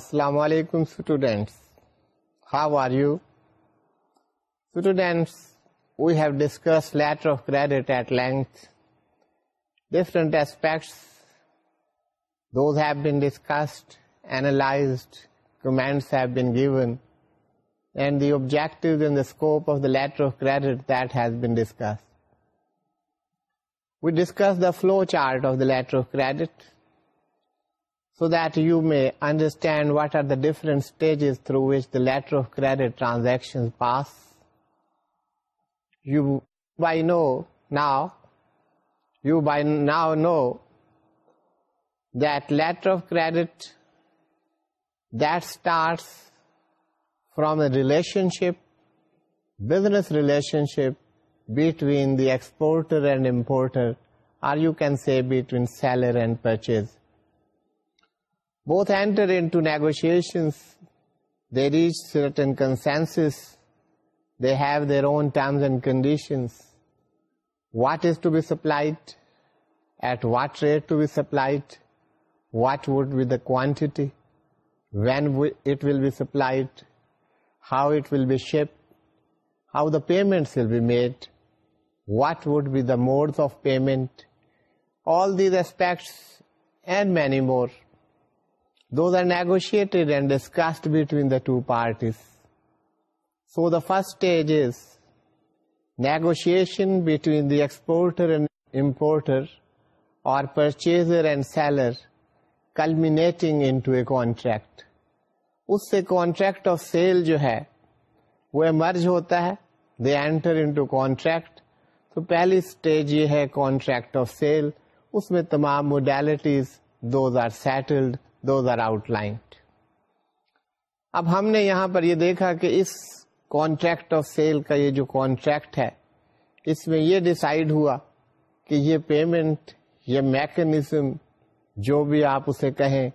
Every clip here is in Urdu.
Assalamu alaikum students, how are you? Students, we have discussed letter of credit at length. Different aspects, those have been discussed, analyzed, comments have been given, and the objectives and the scope of the letter of credit that has been discussed. We discussed the flow chart of the letter of credit so that you may understand what are the different stages through which the letter of credit transactions pass. You by now know that letter of credit that starts from a relationship, business relationship between the exporter and importer, or you can say between seller and purchaser. Payment will be made what would be the modes of payment all the respects and many more those are negotiate and discussed between the two parties so the first stage is negotiation between the exporter اور purchaser and seller culminating into a contract اس سے کانٹریکٹ آف سیل جو ہے وہ ایمرج ہوتا ہے دا اینٹر انٹو کانٹریکٹ تو پہلی اسٹیج یہ ہے کانٹریکٹ آف سیل اس میں تمام modalities those are settled don't اب ہم نے یہاں پر یہ دیکھا کہ اس کانٹریکٹ آف سیل کا یہ جو کانٹریکٹ ہے اس میں یہ ڈسائڈ ہوا کہ یہ پیمنٹ یہ میکنیزم جو بھی آپ اسے کہیں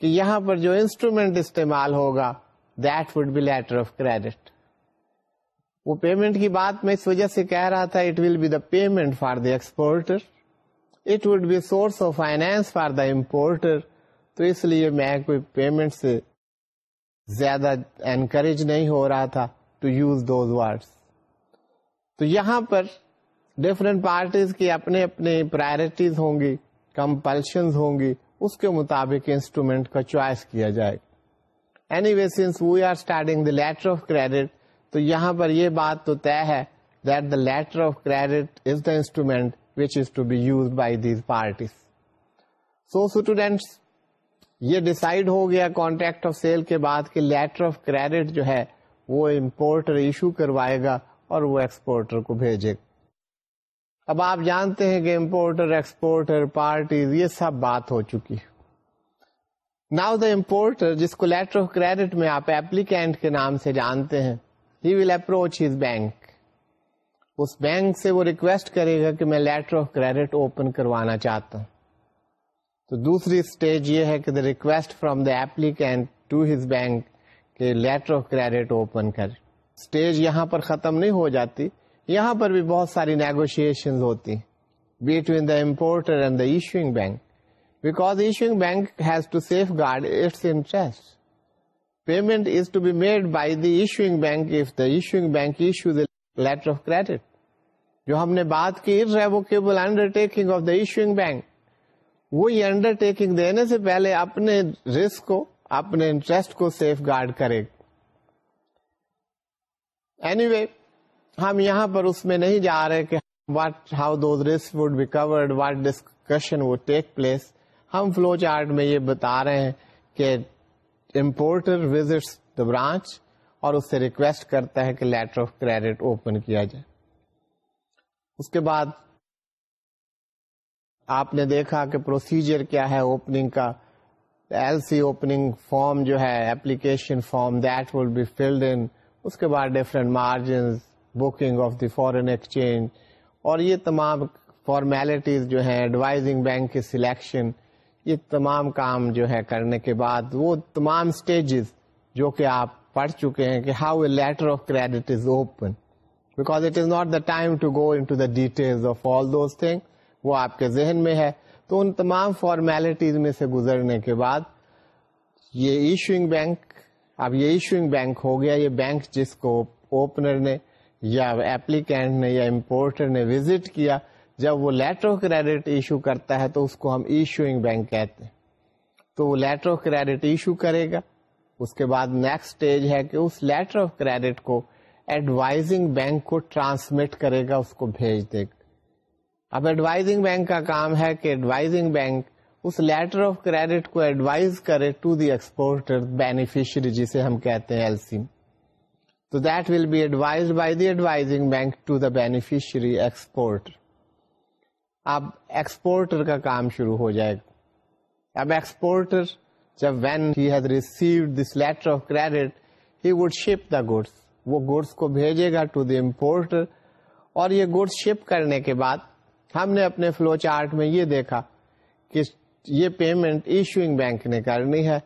کہ یہاں پر جو انسٹرومینٹ استعمال ہوگا that would be letter of credit وہ پیمنٹ کی بات میں اس وجہ سے کہہ رہا تھا it will be the payment for the exporter it would be source of finance for the importer تو اس لیے میں کوئی پیمنٹ سے زیادہ انکریج نہیں ہو رہا تھا ٹو یوز دوز ورڈس تو یہاں پر ڈفرینٹ پارٹیز کی اپنے اپنے پرائرٹیز ہوں گی کمپلشن ہوں گی اس کے مطابق انسٹرومینٹ کا چوائس کیا جائے anyway since we are starting the letter of credit تو یہاں پر یہ بات تو طے ہے that the letter of credit is the instrument which is to be use by these parties so students یہ ڈیسائیڈ ہو گیا کانٹریکٹ آف سیل کے بعد کہ لیٹر آف کریڈٹ جو ہے وہ امپورٹر ایشو کروائے گا اور وہ ایکسپورٹر کو بھیجے گا اب آپ جانتے ہیں کہ امپورٹر ایکسپورٹر پارٹیز یہ سب بات ہو چکی ناؤ دا امپورٹر جس کو لیٹر آف کریڈٹ میں آپ ایپلیکینٹ کے نام سے جانتے ہیں he will approach his bank us bank سے وہ ریکویسٹ کرے گا کہ میں لیٹر آف کریڈٹ اوپن کروانا چاہتا ہوں تو دوسری اسٹیج یہ ہے کہ the request from the applicant to his bank کے لیٹر آف کریڈٹ اوپن کر اسٹیج یہاں پر ختم نہیں ہو جاتی یہاں پر بھی بہت ساری نیگوشیشن ہوتی between the importer and the issuing bank because issuing bank has to safeguard its interest payment is to be made by issuing bank if the issuing bank issue the letter of credit جو ہم نے بات revocable undertaking of the issuing bank وہ یہ انڈر ٹیکنگ دینے سے پہلے اپنے رسک کو اپنے انٹرسٹ کو سیف گارڈ کرے اینی وے ہم یہاں پر اس میں نہیں جا رہے کہ what how those risk would be covered what discussion would take place ہم فلو چارٹ میں یہ بتا رہے ہیں کہ امپورٹر وزٹ برانچ اور اس سے ریکویسٹ کرتا ہے کہ لیٹر آف کریڈٹ اوپن کیا جائے اس کے بعد آپ نے دیکھا کہ پروسیجر کیا ہے اوپننگ کا ایل سی اوپننگ فارم جو ہے application form that will be filled in اس کے بعد different margins booking of the foreign exchange اور یہ تمام فارمیلٹیز جو ہیں ایڈوائزنگ بینک کی سلیکشن یہ تمام کام جو ہے کرنے کے بعد وہ تمام اسٹیجز جو کہ آپ پڑھ چکے ہیں کہ how a letter of credit is open because it is not the time to go to the detail of all those thing وہ آپ کے ذہن میں ہے تو ان تمام فارمیلٹیز میں سے گزرنے کے بعد یہ ایشوئنگ بینک اب یہ ایشوئنگ بینک ہو گیا یہ بینک جس کو اوپنر نے یا ایپلیکینٹ نے یا امپورٹر نے وزٹ کیا جب وہ لیٹر آف کریڈٹ ایشو کرتا ہے تو اس کو ہم ایشوئنگ بینک کہتے ہیں تو وہ لیٹر آف کریڈٹ ایشو کرے گا اس کے بعد نیکسٹ اسٹیج ہے کہ اس لیٹر آف کریڈٹ کو ایڈوائزنگ بینک کو ٹرانسمٹ کرے گا اس کو بھیج دے گا اب ایڈوائزنگ بینک کا کام ہے کہ ایڈوائزنگ بینک اس لیٹر آف کریڈٹ کو ایڈوائز کرے ٹو دی ایکسپورٹر بینیفیشری جسے ہم کہتے ہیں ایل سی تو that will be advise by the advising bank to the اب ایکسپورٹر کا کام شروع ہو جائے گا اب ایکسپورٹر جب when has receive this letter of credit he would ship the goods وہ گوڈس کو بھیجے گا ٹو دی امپورٹر اور یہ گوڈس شپ کرنے کے بعد ہم نے اپنے فلو چارٹ میں یہ دیکھا کہ یہ پیمنٹ ایشوئنگ بینک نے کرنی ہے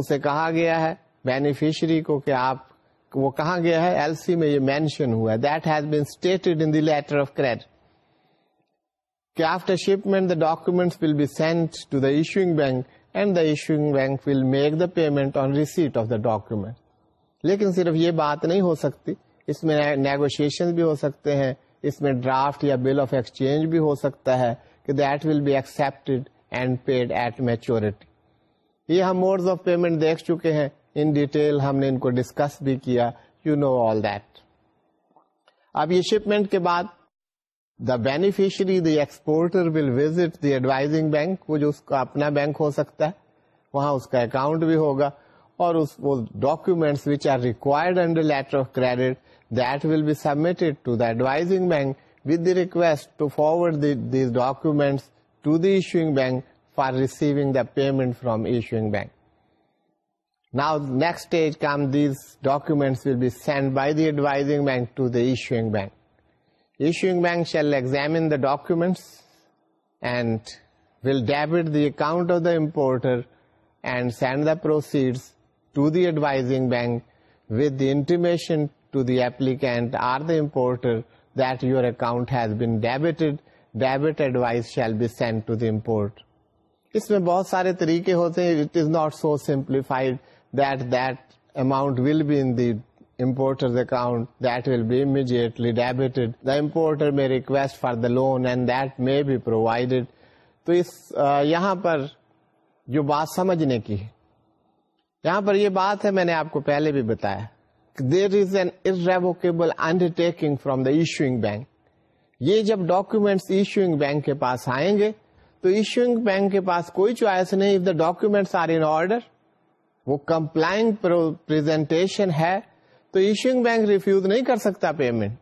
اسے کہا گیا ہے بینیفیشری کو کہ آپ وہ کہاں گیا ہے ایل سی میں یہ مینشن ہوا ہے that has been stated in the letter of credit کہ after shipment the document will be send to the issuing bank and the issuing bank will make the payment on receipt of the document لیکن صرف یہ بات نہیں ہو سکتی اس میں نیگوشیشن بھی ہو سکتے ہیں اس میں ڈرافٹ یا بل آف ایکسچینج بھی ہو سکتا ہے کہ that will be accept and paid at maturity یہ ہم موڈ آف پیمنٹ دیکھ چکے ہیں ان ڈیٹیل ہم نے ان کو ڈسکس بھی کیا یو نو آل دیٹ اب یہ شپمنٹ کے بعد the beneficiary the exporter will visit the advising bank وہ جو اس کا اپنا بینک ہو سکتا ہے وہاں اس کا اکاؤنٹ بھی ہوگا اور documents which are required under letter of credit that will be submitted to the advising bank with the request to forward these documents to the issuing bank for receiving the payment from issuing bank. Now next stage comes, these documents will be sent by the advising bank to the issuing bank. Issuing bank shall examine the documents and will debit the account of the importer and send the proceeds to the advising bank with the intimation to the applicant or the importer that your account has been debited. Debit advice shall be sent to the import. اس میں بہت سارے طریقے ہوتے ہیں it is not so simplified that that amount will be in the importer account that will be immediately debited the importer میں request for the loan and that may be provided تو اس یہاں پر جو بات سمجھنے کی ہے یہاں پر یہ بات ہے میں نے آپ کو پہلے بھی بتایا there is an irrevocable undertaking from the issuing bank یہ جب ڈاکومینٹس ایشوئنگ بینک کے پاس آئیں گے تو ایشوئنگ بینک کے پاس کوئی چوائس نہیں ڈاکومنٹ آر ان آڈر وہ کمپلائنگ ہے تو ایشوئنگ بینک ریفیوز نہیں کر سکتا payment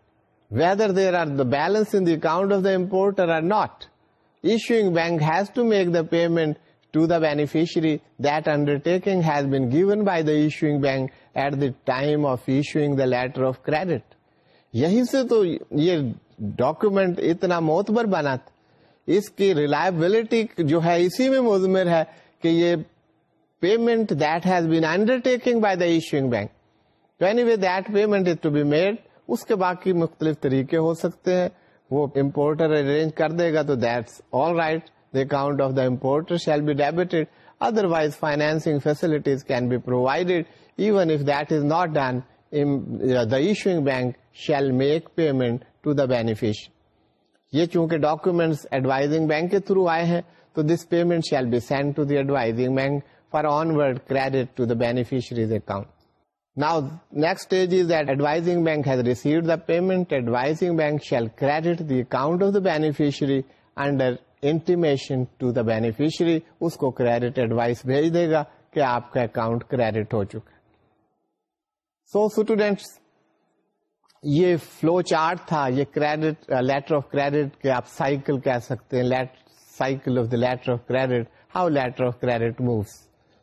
whether there are the balance in the account of the importer or not issuing bank has to make the payment to the beneficiary the issuing bank at the time of issuing the letter of credit یہی سے تو یہ ڈاکومینٹ اتنا موتبر بنا تھا اس کی ریلائبلٹی جو ہے اسی میں مزمر ہے کہ یہ payment that has been undertaking by the issuing bank تو anyway that payment is to be made اس کے باقی مختلف طریقے ہو سکتے ہیں وہ امپورٹر ارینج کر دے گا تو that all right the account of the importer shall be otherwise financing facilities can be provided even if that is not done, in, uh, the issuing bank shall make payment to the beneficiary. یہ چونکہ ڈاکومینٹس ایڈوائزنگ بینک کے تھرو آئے ہیں تو this payment shall be send to the advising bank for onward credit to the beneficiary's account now next is that advising bank has received the payment advising bank shall credit the account of the beneficiary under intimation to the beneficiary اس کو کریڈٹ ایڈوائز بھیج دے گا کہ آپ کا اکاؤنٹ کریڈٹ ہو چکا سو اسٹوڈینٹس یہ فلو چارٹ تھا یہ کریڈٹ کریڈٹ لیٹر آف آپ سائیکل کہہ سکتے ہیں cycle of of of the letter letter credit credit how moves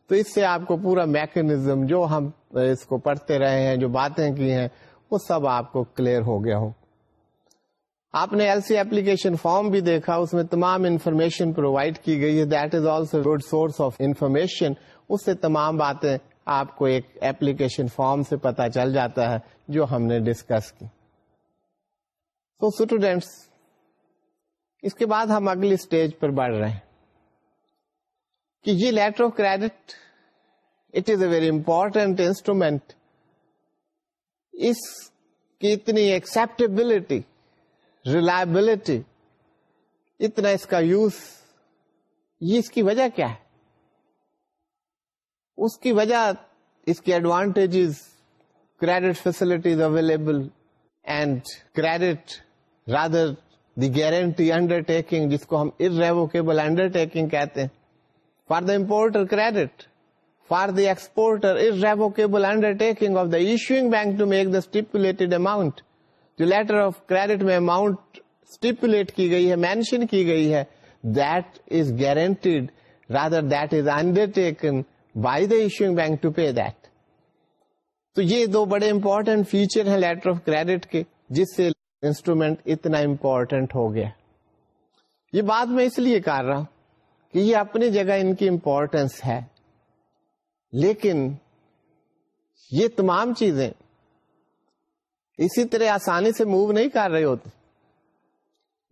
تو اس سے آپ کو پورا میکنزم جو ہم uh, اس کو پڑھتے رہے ہیں جو باتیں کی ہیں وہ سب آپ کو کلیئر ہو گیا ہو آپ نے ایل سی اپلیکیشن فارم بھی دیکھا اس میں تمام انفارمیشن پرووائڈ کی گئی ہے that is also good source of information اس سے تمام باتیں آپ کو ایک ایپلیکیشن فارم سے پتا چل جاتا ہے جو ہم نے ڈسکس کی اسٹوڈینٹس اس کے بعد ہم اگلی اسٹیج پر بڑھ رہے ہیں کہ یہ letter of credit it is a very important instrument اس کی اتنی ایکسپٹیبلٹی ریلائبلٹی اتنا اس کا یوز یہ اس کی وجہ کیا ہے اس کی وجہ اس کی advantage credit facilities available and credit rather the guarantee undertaking جس کو ہم ار ریوکیبل انڈر ٹیکنگ کہتے ہیں for the importer credit for the exporter irrevocable undertaking of the issuing bank to make the stipulated amount جو لیٹر آف کریڈٹ میں اماؤنٹ اسٹیپولیٹ کی گئی ہے مینشن کی گئی ہے that guaranteed rather that is undertaking bank to pay that تو یہ دو بڑے امپورٹینٹ فیچر ہیں لیٹر آف کریڈٹ کے جس سے انسٹرومینٹ اتنا امپورٹینٹ ہو گیا یہ بات میں اس لیے کر رہا ہوں کہ یہ اپنی جگہ ان کی امپورٹینس ہے لیکن یہ تمام چیزیں اسی طرح آسانی سے موو نہیں کر رہے ہوتے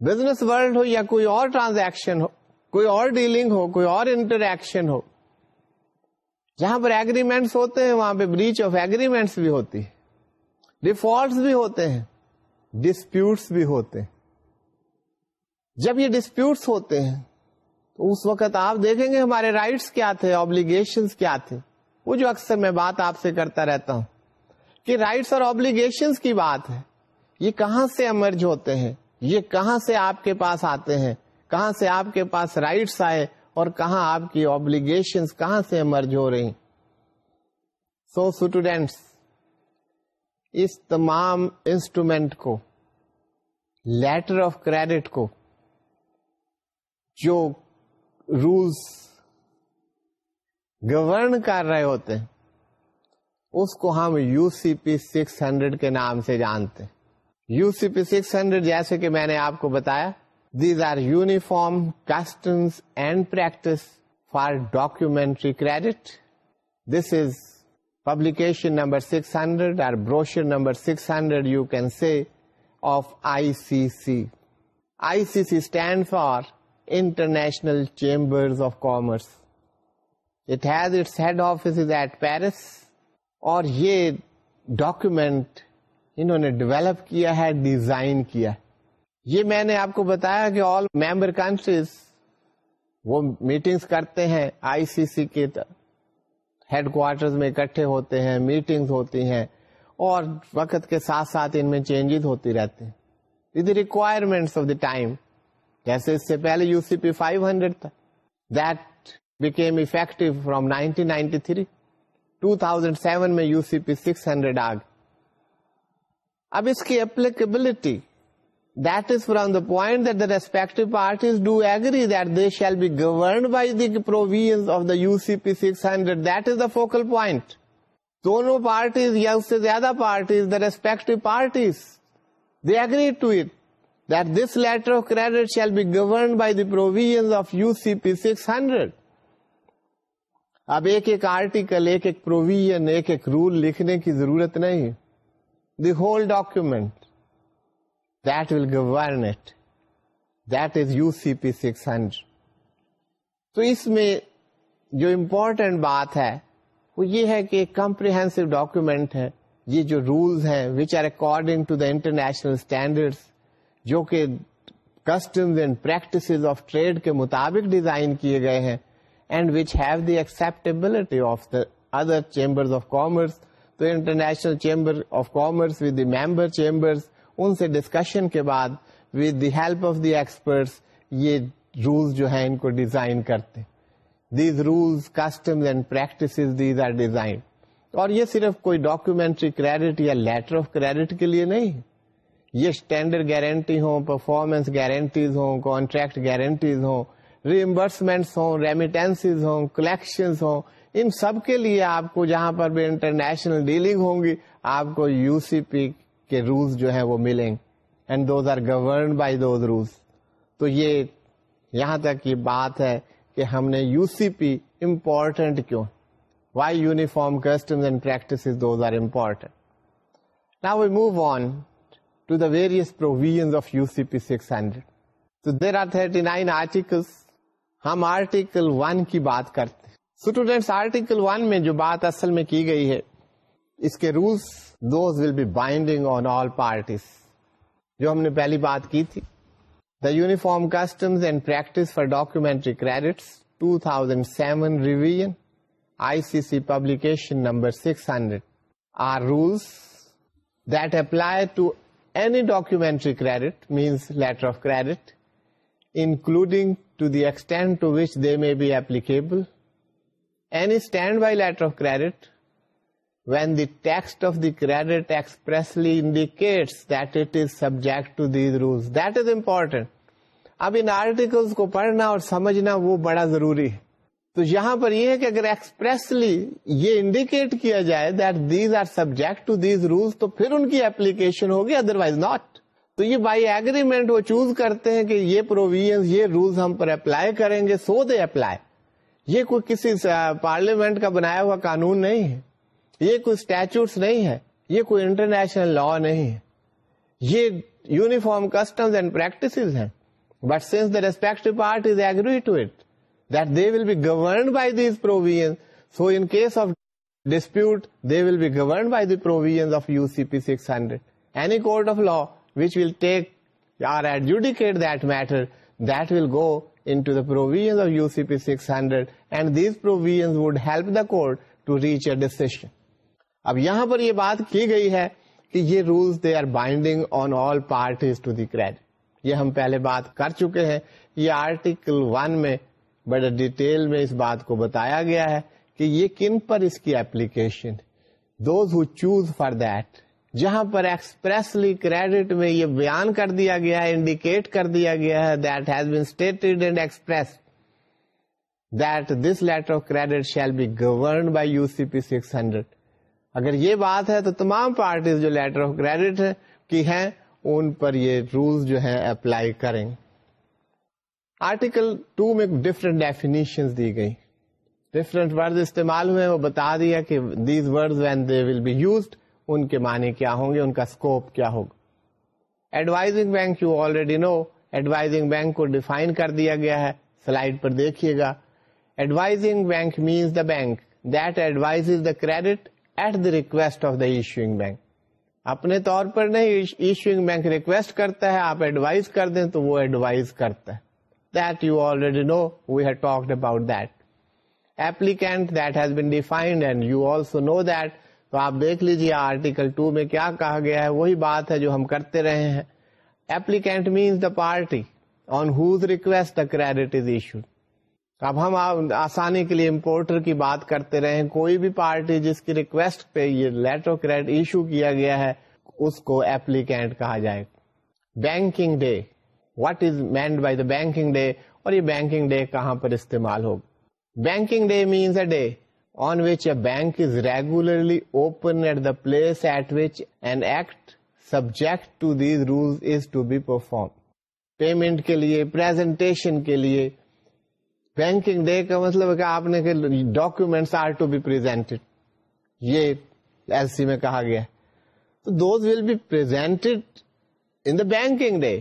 بزنس ورلڈ ہو یا کوئی اور ٹرانزیکشن ہو کوئی اور ڈیلنگ ہو کوئی اور انٹریکشن ہو جہاں پر ایگریمنٹس ہوتے ہیں وہاں پہ بریچ آف ایگریمنٹس بھی ہوتی ہے ڈیفالٹس بھی ہوتے ہیں ڈسپیوٹس بھی ہوتے ہیں جب یہ ڈسپیوٹس ہوتے ہیں تو اس وقت آپ دیکھیں گے ہمارے رائٹس کیا تھے آبلیگیشن کیا تھے وہ جو اکثر میں بات آپ سے کرتا رہتا ہوں کہ رائٹس اور آبلیگیشنس کی بات ہے یہ کہاں سے امرج ہوتے ہیں یہ کہاں سے آپ کے پاس آتے ہیں کہاں سے آپ کے پاس رائٹس آئے اور کہاں آپ کی آبلیگیشن کہاں سے مرج ہو رہی سو so, اسٹوڈینٹس اس تمام انسٹرومینٹ کو لیٹر آف کریڈٹ کو جو رولس گورن کر رہے ہوتے ہیں اس کو ہم U C P six hundred کے نام سے جانتے ہیں U C P six hundred جیسے کہ میں نے آپ کو بتایا these are uniform customs and practice for documentary credit this is publication number six hundred or brochure number six hundred you can see of I C C I C C stand for International Chamber of Commerce it has head office is at Paris اور یہ ڈاکومینٹ انہوں نے ڈیولپ کیا ہے ڈیزائن کیا ہے یہ میں نے آپ کو بتایا کہ آل ممبر کنٹریز وہ میٹنگز کرتے ہیں آئی سی سی کے ہیڈ کوارٹر میں اکٹھے ہوتے ہیں میٹنگز ہوتی ہیں اور وقت کے ساتھ ساتھ ان میں چینجز ہوتی رہتے ہیں ریکوائرمنٹ آف دا ٹائم جیسے اس سے پہلے U C P five hundred تھا that became effective from nineteen ninety three two thousand seven میں U C P six hundred آگ اب اس کی applicability point that the respect parties do agree this shall be governed by divisions of the C P six hundred that is the focal point دونوں پارٹیز یا اس سے زیادہ shall be governed by the provision of U C P six hundred اب ایک ایک آرٹیکل ایک ایک پروویژن ایک ایک رول لکھنے کی ضرورت نہیں the whole document govern it that is U C P six hundred تو اس میں جو امپورٹینٹ بات ہے وہ یہ ہے کہ کمپریہ ڈاکیومینٹ ہے یہ جو رولس ہیں which are according to the international standards جو کہ customs and practice of trade کے مطابق ڈیزائن کیے گئے ہیں and which have the acceptability of the other chamber of commerce International Chamber of Commerce with the member chambers ان سے ڈسکشن کے بعد with the help of the experts یہ رولس جو ہے ان کو ڈیزائن کرتے these rules customs and practice اور یہ صرف کوئی ڈاکیومینٹری کریڈٹ یا لیٹر آف کریڈٹ کے لیے نہیں یہ اسٹینڈرڈ گارنٹی ہوں پرفارمنس گارنٹیز ہوں کانٹریکٹ گارنٹیز ہوں ریمبرسمنٹس ہوں ریمیٹینس ہوں کلیکشن ہوں ان سب کے لیے آپ کو جہاں پر بھی انٹرنیشنل ڈیلنگ ہوں گی آپ کو یو سی پی کے رولس جو ہیں وہ ملیں and those are govern by those rules تو یہ یہاں تک یہ بات ہے کہ ہم نے یو سی پی امپورٹنٹ کیوں why uniform customs and practice نا we move to the various provision of U C P six hundred تو there are thirty nine article ہم آرٹیکل ون کی بات کرتے اسٹوڈینٹس آرٹیکل ون میں جو بات اصل میں کی گئی ہے اس کے rules those will be binding on all parties جو ہم نے پہلی بات کی تھی the uniform customs and practice for documentary credits two thousand seven revision I C C publication number six hundred are rules that apply to any documentary credit means letter of credit including to the extent to which they may be applicable any standby letter of credit when the text of the credit expressly indicate that it is subject to these rules that is important اب ان آرٹیکلس کو پڑھنا اور سمجھنا وہ بڑا ضروری ہے تو یہاں پر یہ ہے کہ اگر ایکسپریسلی یہ انڈیکیٹ کیا جائے that these are subject to these rules تو پھر ان کی اپلیکیشن ہوگی ادر وائز ناٹ تو یہ بائی ایگریمنٹ وہ چوز کرتے ہیں کہ یہ پروویژ یہ رول ہم پر اپلائی کریں گے سو دے اپلائی یہ کوئی کسی پارلیمنٹ کا بنایا ہوا قانون نہیں ہے یہ کوئی اسٹیچوس نہیں ہے یہ کوئی انٹرنیشنل لا نہیں ہے یہ یونیفارم کسٹمز اینڈ پریکٹس ہیں but since the respect part is agree to it that they will be governed by these provision so in case of dispute they will be governed by the provision of U C P six hundred any court of law which will take or adjudicate that matter that will go into the provisions of UCP 600 and these provisions would help the court to reach a decision. اب یہاں پر یہ بات کی گئی ہے کہ یہ rules they are binding on all parties to the یہ ہم پہلے بات کر چکے ہیں یہ آرٹیکل ون میں بڑے ڈیٹیل میں اس بات کو بتایا گیا ہے کہ یہ کن پر اس کی application those who choose for that جہاں پر ایکسپریسلی کریڈٹ میں یہ بیان کر دیا گیا ہے انڈیکیٹ کر دیا گیا ہے that has been state and express that this letter of credit shall be governed by U C P six hundred اگر یہ بات ہے تو تمام پارٹیز جو لیٹر آف کریڈٹ کی ہیں ان پر یہ رولز جو ہے اپلائی کریں آرٹیکل ٹو میں ڈفرینٹ ڈیفینیشن دی گئی ڈفرینٹ ورڈ استعمال ہوئے وہ بتا دیا کہ these word when they will be used ان کے معنی کیا ہوں گے ان کا اسکوپ کیا ہوگا advising bank you already know advising bank کو ڈیفائن کر دیا گیا ہے سلائڈ پر دیکھیے گا advising bank means the bank that advise the credit at the request of the issuing bank اپنے طور پر نہیں ایشوئنگ بینک ریکویسٹ کرتا ہے آپ ایڈوائز کر دیں تو وہ ایڈوائز کرتا ہے آپ دیکھ لیجیے آرٹیکل 2 میں کیا کہا گیا ہے وہی بات ہے جو ہم کرتے رہے ہیں applicant means the party on whose request the credit is issued اب ہم آسانی کے لیے امپورٹر کی بات کرتے رہے کوئی بھی پارٹی جس کی ریکویسٹ پہ یہ لیٹر ایشو کیا گیا ہے اس کو ایپلیکینٹ کہا جائے banking day what meant by the banking day اور یہ بینکنگ ڈے کہاں پر استعمال ہو banking day means a day on which a bank is regularly open at the place at which an act subject to these rule is to be perform payment کے لیے پریزنٹیشن کے لیے بینکنگ ڈے کا مطلب کہ آپ نے کہ ڈاکومینٹ آر ٹو بی یہ ایل سی میں کہا گیا تو those will be in the banking day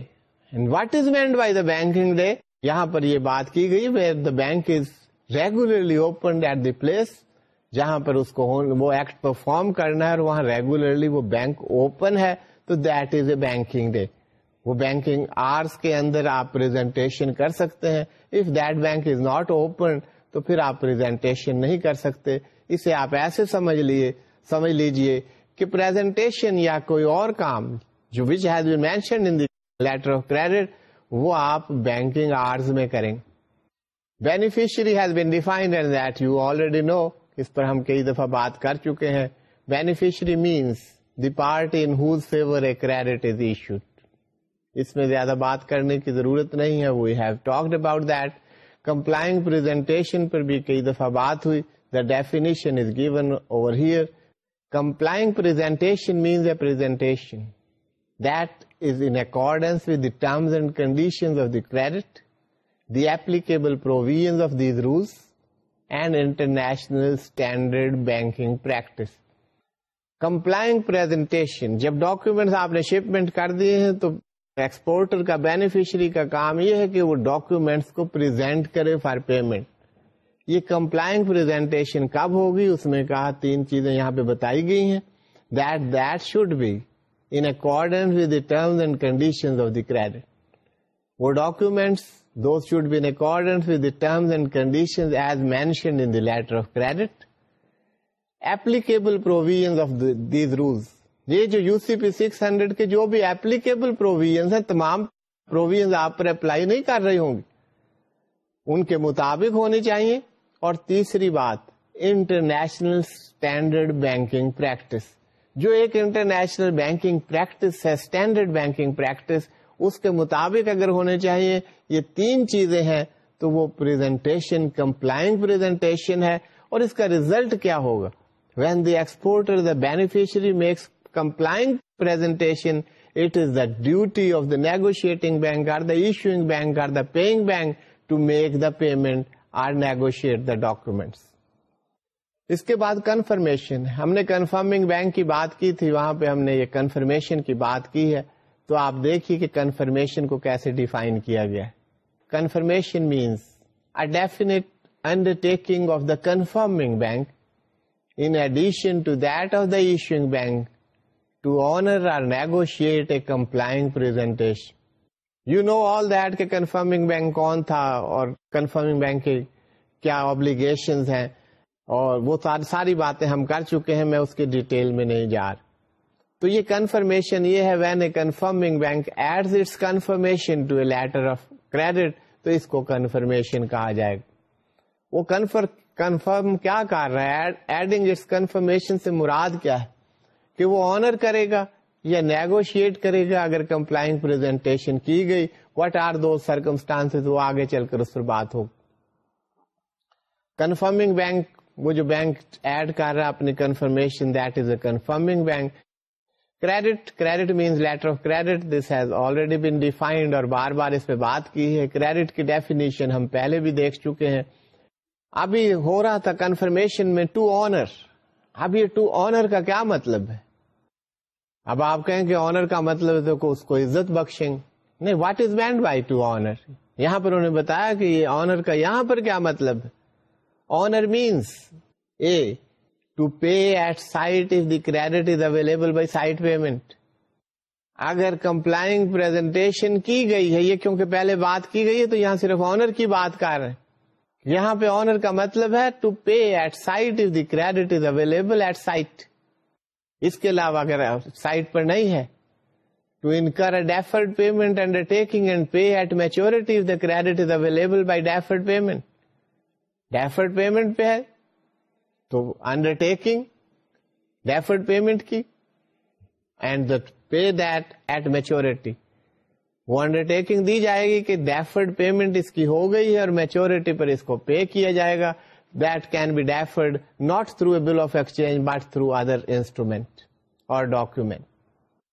and what is meant by the banking day یہاں پر یہ بات کی گئی where the bank is regularly open at the place جہاں پر اس کو وہ ایکٹ پرفارم کرنا ہے اور وہاں ریگولرلی وہ بینک اوپن ہے تو that is a banking day وہ بینکنگ آرس کے اندر آپ پریزنٹیشن کر سکتے ہیں if that bank is not open تو پھر آپ پریزنٹیشن نہیں کر سکتے اسے آپ ایسے سمجھ سمجھ لیے کہ پریزنٹیشن یا کوئی اور کام جو which has be mention in letter of credit وہ آپ بینکنگ آرز میں کریں beneficiary has been defined and that you already know اس پر ہم کئی دفعہ بات کر چکے ہیں beneficiary means the party in whose favour a credit is issued اس میں زیادہ بات کرنے کی ضرورت نہیں ہے we have talked about that complying presentation پر بھی کئی دفعہ بات ہوئی دا definition is given over here complying presentation means a presentation that is in accordance with the terms and condition of the credit the applicable provision of these rules and international standard banking practice complying presentation جب ڈاکومینٹس آپ نے شپمنٹ کر دیے ہیں تو ایکسپورٹر کا بینیفیشری کا کام یہ ہے کہ وہ ڈاکومینٹس کو پریزینٹ کرے فار پیمنٹ یہ کمپلائنگ پریزنٹیشن کب ہوگی اس میں کہا تین چیزیں یہاں پہ بتائی گئی ہیں that that should be in accordance with the terms and condition of the credit وہ documents those should be in accordance with the terms and condition as mentioned in the letter of credit applicable provision of these rules یہ جو U C P six hundred کے جو بھی ایپلیکیبل پروویژ ہیں تمام پروویژ آپ پر اپلائی نہیں کر رہی ہوں گی ان کے مطابق ہونی چاہیے اور تیسری بات انٹرنیشنل اسٹینڈرڈ بینکنگ پریکٹس جو ایک انٹرنیشنل بینکنگ پریکٹس ہے اسٹینڈرڈ بینکنگ پریکٹس اس کے مطابق اگر ہونے چاہیے یہ تین چیزیں ہیں تو وہ پریزنٹیشن کمپلائنگ پریزنٹیشن ہے اور اس کا ریزلٹ کیا ہوگا when the exporter the beneficiary makes compliant presentation, it is the duty of the negotiating bank or the issuing bank or the paying bank to make the payment or negotiate the documents. اس کے بعد کنفرمیشن ہم نے کنفرمنگ بینک کی بات کی تھی وہاں پہ ہم نے یہ کنفرمیشن کی بات کی ہے تو آپ دیکھیے کہ کنفرمیشن کو کیسے ڈیفائن کیا گیا ہے confirmation means a definite undertaking of the confirming bank in addition to that of the issuing bank to honour or negotiate a complying presentation you know all that کہ کنفرمنگ بینک کون تھا اور کنفرمنگ بینک کے کیا آبلیگیشن ہیں اور وہ ساری باتیں ہم کر چکے ہیں میں اس کے ڈیٹیل میں نہیں جا رہا تو یہ کنفرمیشن یہ ہے when a confirming bank adds its confirmation to a letter of credit تو اس کو کنفرمیشن کہا جائے گا وہ کنفرم کیا کر رہا ہے ایڈنگ اٹس کنفرمیشن سے مراد کیا ہے کہ وہ آنر کرے گا یا نیگوشیٹ کرے گا اگر کمپلائنگ پریزنٹیشن کی گئی واٹ آر دو سرکمسٹانس وہ آگے چل کر اس پر بات ہو کنفرمنگ بینک وہ جو بینک ایڈ کر رہا اپنی confirmation that is a confirming bank credit credit means letter of credit this has already been defined اور بار بار اس پہ بات کی ہے کریڈٹ کی ڈیفینیشن ہم پہلے بھی دیکھ چکے ہیں ابھی ہو رہا تھا کنفرمیشن میں ٹو آنر اب یہ ٹو آنر کا کیا مطلب ہے اب آپ کہیں کہ آنر کا مطلب اس کو عزت بخشیں نہیں what is meant by to honour یہاں پر انہوں نے بتایا کہ یہ آنر کا یہاں پر کیا مطلب honour means a to pay at sight if the credit is available by sight payment اگر کمپلائنگ کی گئی ہے یہ کیونکہ پہلے بات کی گئی ہے تو یہاں صرف آنر کی بات کر رہے ہیں یہاں پہ آنر کا مطلب ہے to pay at sight if the credit is available at sight اس کے علاوہ اگر سائٹ پر نہیں ہے to a deferred payment undertaking and pay at the credit is available by deferred deferred payment payment پہ ہے تو انڈر ٹیکنگ ڈیفرڈ پیمنٹ کی and the pay that at maturity وہ انڈر ٹیکنگ دی جائے گی کہ ڈیفرڈ پیمنٹ اس کی ہو گئی ہے اور میچورٹی پر اس کو پے کیا جائے گا bill of exchange but through other instrument اور ڈاکیومینٹ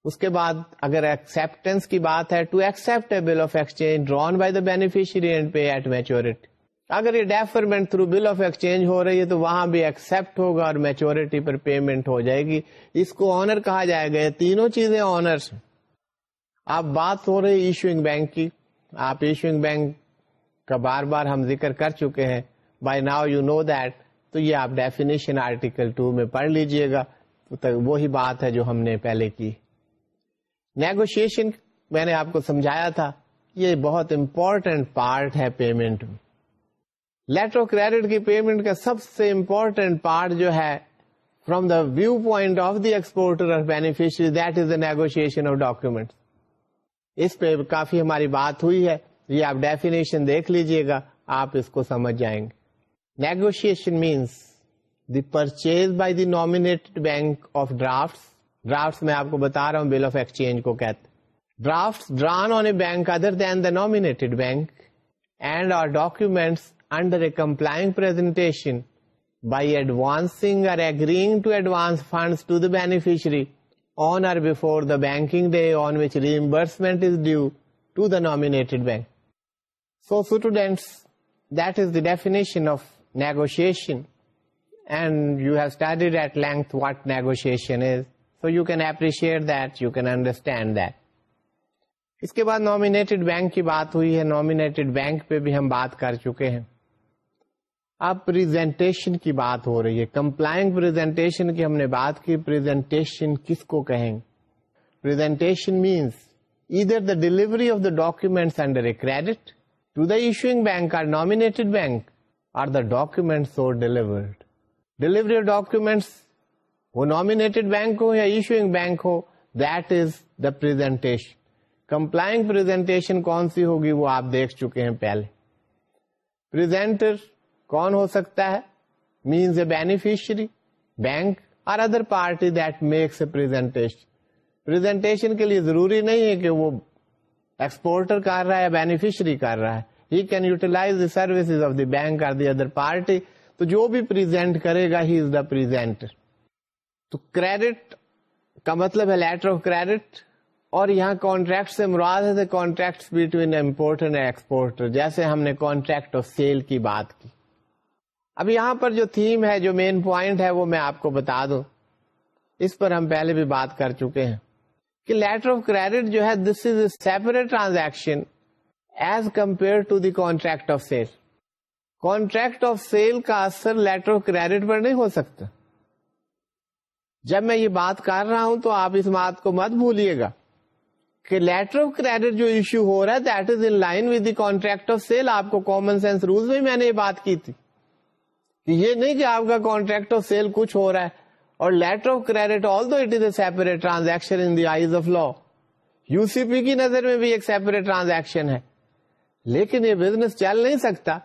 اس کے بعد اگر ایکسپٹینس کی بات ہے to accept bill of exchange drawn by the at maturity اگر یہ deferment through bill of exchange ہو رہی ہے تو وہاں بھی ایکسپٹ ہوگا اور میچورٹی پر پیمنٹ ہو جائے گی اس کو آنر کہا جائے گا تینوں چیزیں آنر اب بات ہو رہی ایشوئنگ بینک کی آپ ایشوئنگ بینک کا بار بار ہم ذکر کر چکے ہیں by now you know that تو یہ آپ ڈیفینیشن آرٹیکل ٹو میں پڑھ لیجئے گا وہی بات ہے جو ہم نے پہلے کی نیگوشیشن میں نے آپ کو سمجھایا تھا یہ بہت امپورٹینٹ پارٹ ہے پیمنٹ میں لیٹر آف کی پیمنٹ کا سب سے امپورٹینٹ پارٹ جو ہے from the view point of the exporter that is a negotiation of document اس پہ کافی ہماری بات ہوئی ہے یہ آپ ڈیفینیشن دیکھ لیجئے گا آپ اس کو سمجھ جائیں گے negotiation means the purchase by the nominated bank of draft draft میں آپ کو بتا رہا ہوں bill of exchange a bank or ڈاکسرٹیشن by to advance before the banking day on which reimbursement is due to the named bank so students the definition of negotiation and you have studied at length what negotiation appreciate that you can understand that اس کے بعد نامڈ بینک کی بات ہوئی ہے نامینٹڈ بینک پہ بھی ہم بات کر چکے ہیں اب پریزنٹیشن کی بات ہو رہی ہے کمپلائنگ پریزنٹیشن کی ہم نے بات کی پریزنٹیشن کس کو کہیں گے ادھر the delivery of the documents under a credit to the issuing bank or نام bank document for delivered delivery documents وہ نامڈ بینک ہو یا ایشوئنگ بینک ہو دا پرائنگ پر آپ دیکھ چکے ہیں پہلے پرن ہو سکتا ہے مینس اے بینیفیشری بینک اور ادر پارٹی دیکس اےزنٹیشن کے لیے ضروری نہیں ہے کہ وہ ایکسپورٹر کر رہا ہے بینیفیشری کر رہا ہے he can utilise the services of the bank or the other party تو جو بھی کرے گا ہی از دا تو کریڈٹ کا مطلب ہے لیٹر آف کریڈٹ اور یہاں کانٹریکٹ سے مراد ہے کانٹریکٹ بٹوین امپورٹر ایکسپورٹر جیسے ہم نے کانٹریکٹ آف سیل کی بات کی اب یہاں پر جو تھیم ہے جو مین پوائنٹ ہے وہ میں آپ کو بتا دوں اس پر ہم پہلے بھی بات کر چکے ہیں کہ لیٹر آف کریڈٹ جو ہے this is a separate transaction as compare to the contract of sale contract of sale کا اثر لیٹر آف کریڈٹ پر نہیں ہو سکتا جب میں یہ بات کر رہا ہوں تو آپ اس بات کو مت بھولیے گا کہ لیٹر آف کریڈٹ جو ایشو ہو رہا ہے that is in line with the contract of sale آپ کو کامن سینس میں میں نے یہ بات کی تھی کہ یہ نہیں کہ آپ کا کانٹریکٹ آف سیل کچھ ہو رہا ہے اور letter of credit although it is a separate transaction in the eyes of law U C P کی نظر میں بھی ایک سیپریٹ ٹرانزیکشن ہے لیکن یہ بزنس چل نہیں سکتا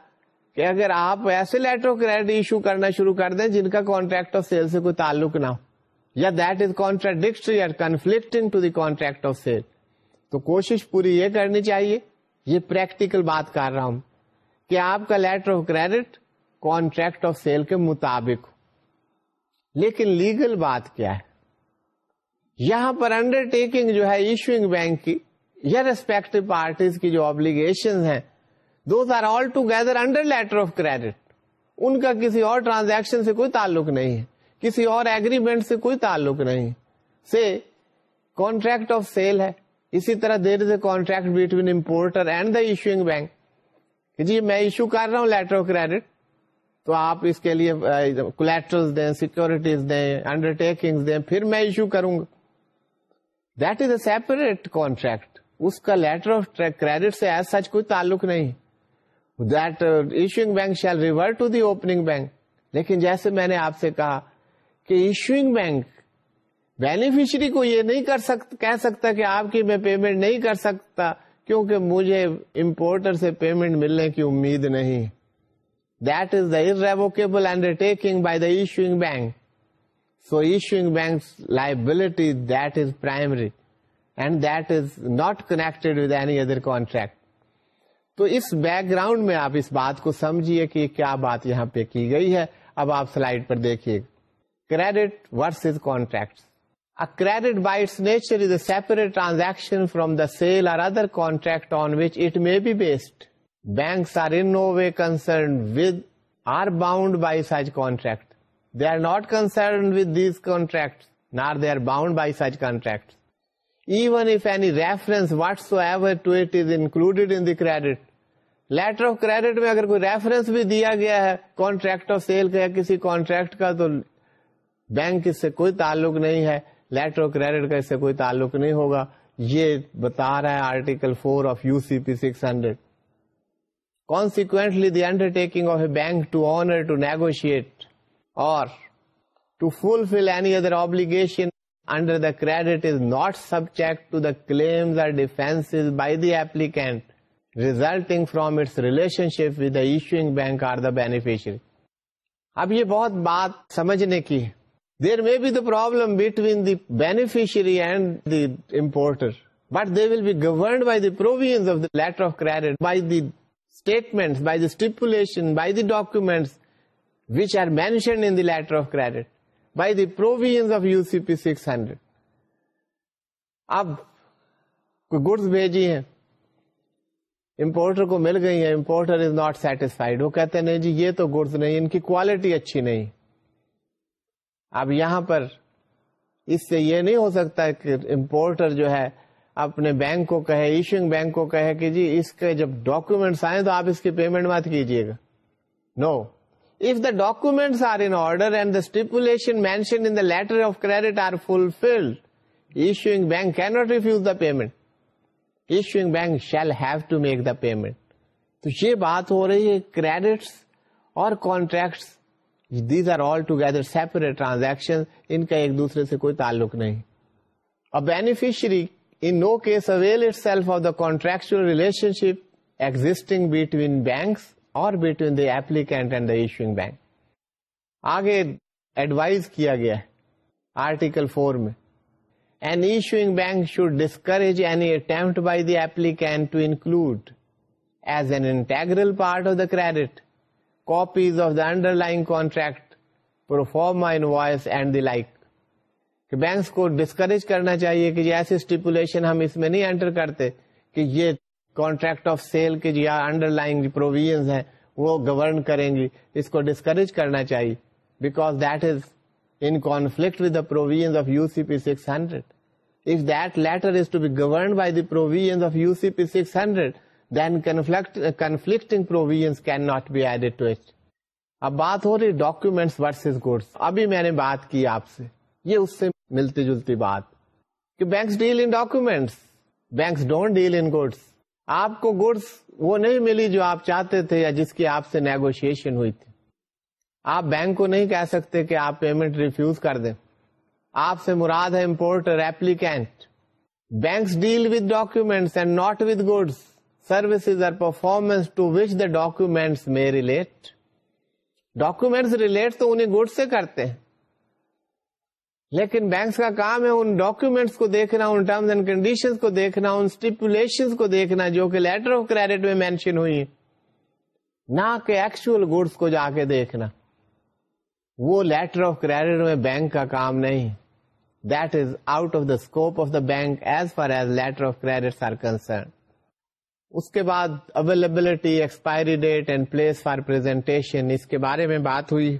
کہ اگر آپ ایسے لیٹر کریڈٹ ایشو کرنا شروع کر دیں جن کا کانٹریکٹ آف سیل سے کوئی تعلق نہ ہو یا that is conflicting to the contract of sale تو کوشش پوری یہ کرنی چاہیے یہ پریکٹیکل بات کر رہا ہوں کہ آپ کا letter of credit contract of sale کے مطابق لیکن لیگل بات کیا ہے یہاں پر انڈر ٹیکنگ جو ہے ایشوئنگ بینک کی یا ریسپیکٹو پارٹیز کی جو آبلیگیشن ہیں those are all together under letter of credit ان کا کسی اور ٹرانزیکشن سے کوئی تعلق نہیں ہے کسی اور ایگریمنٹ سے کوئی تعلق نہیں سے کانٹریکٹ کانٹریکٹ آف سیل ہے اسی طرح there is a between importer and the issuing bank جی میں ایشو کر رہا ہوں لیٹر آف کریڈٹ تو آپ اس کے لیے کولیٹرل uh, دیں سیکورٹیز دیں انڈر ٹیکنگ دیں پھر میں ایشو کروں گا that is a separate contract اس کا لیٹر آف کریڈٹ سے ایز سچ کوئی تعلق نہیں that issuing bank shall river opening bank لیکن جیسے میں نے آپ سے کہا کہ ایشوئنگ بینک بینیفیشری کو یہ نہیں کر سکتا کہہ سکتا کہ آپ کی میں پیمنٹ نہیں کر سکتا کیونکہ مجھے امپورٹر سے پیمنٹ ملنے کی امید نہیں that is the revocable issuing bank so issuing bank liability that is primary contract تو اس بیک گراؤنڈ میں آپ اس بات کو سمجھیے کہ کیا بات یہاں پہ کی گئی ہے اب آپ سلائڈ پر دیکھیے credit versus contract credit by its nature is a separate transaction from the sale or other contract on which it may be based banks are in no way concern with or bound by such contract they are not concern with these contract nor they are bound by such contract even reference what's to it included of the میں اگر کوئی ریفرنس بھی دیا گیا ہے کانٹریکٹ آف سیل کا یا کسی contract کا تو بینک اس سے کوئی تعلق نہیں ہے لیٹر آف credit کا اس سے کوئی تعلق نہیں ہوگا یہ بتا رہا ہے article four of U C P six hundred consequently the undertaking of a bank to honour to negotiate اور to fulfil any other obligation under the the credit is not subject to claims or defenses by the applicant resulting from its relationship with the issuing bank or the beneficiary. اب یہ بہت بات سمجھنے کی ہے there may be problem between the beneficiary and the importer but they will be governed by of the letter of credit by the statement by stipulation by the documents which are mentioned in letter of credit provision of U C P six hundred اب کوئی گڈس بھیجی ہیں امپورٹر کو مل گئی ہیں امپورٹر از ناٹ سیٹسفائڈ وہ کہتے ہیں نہیں جی یہ تو گڈس نہیں ان کی کوالٹی اچھی نہیں اب یہاں پر اس سے یہ نہیں ہو سکتا کہ امپورٹر جو ہے اپنے بینک کو کہے کہے ایشوئنگ بینک کو کہ جی اس کے جب ڈاکومینٹس آئے تو آپ اس کی پیمنٹ مت کیجیے گا no no. if the documents documents are in order and دشن mention of credit are fulfilled issuing bank کی not refuse the payment issuing bank shall have to make the payment تو یہ بات ہو رہی ہے کریڈٹس اور contracts these are all together separate transaction ان کا ایک دوسرے سے کوئی تعلق نہیں اور beneficiary in no case avail itself of the contractual relationship existing between banks اور between the applicant and the issuing bank آگے ایڈوائز کیا گیا ہے آرٹیکل فور میں an issuing bank should discourage any attempt by the applicant to include as an integral part of the credit copies of the underlying contract proforma invoice and the like banks کو ڈسکریج کرنا چاہیے کہ ایسی اسٹیپولیشن ہم اس میں نہیں انٹر کرتے کہ یہ کانٹریکٹ آف سیل کے انڈر لائن پروویژ ہیں وہ گورن کریں گی اس کو ڈسکریج کرنا چاہیے because in conflict with the be govern by the provision of U C P six hundred the conflicting provision can not be add اٹو اب بات ہو رہی ڈاکومینٹس ورسز گوڈس ابھی میں نے بات کی آپ سے یہ اس سے ملتی جلتی بات کہ banks deal in documents banks don't deal in goods آپ کو گڈس وہ نہیں ملی جو آپ چاہتے تھے یا جس کی آپ سے نیگوشیشن ہوئی تھی آپ بینک کو نہیں کہہ سکتے کہ آپ پیمنٹ ریفیوز کر دیں آپ سے مراد ہے importer applicant banks deal with documents and not with which the documents میں ریلیٹ ڈاکومینٹس ریلیٹ تو انہیں گڈ سے کرتے ہیں لیکن بینکس کا کام ہے ان ڈاکومینٹس کو دیکھنا ان ٹرمز اینڈ کنڈیشنز کو دیکھنا ان اسٹیپولیشن کو دیکھنا جو کہ لیٹر آف کریڈٹ میں مینشن ہوئی ہیں نہ کہ ایکچوئل گڈس کو جا کے دیکھنا وہ لیٹر آف کریڈٹ میں بینک کا کام نہیں that is out of the scope of the bank as far as letter of credit are concern اس کے بعد availability expiry date and place for presentation اس کے بارے میں بات ہوئی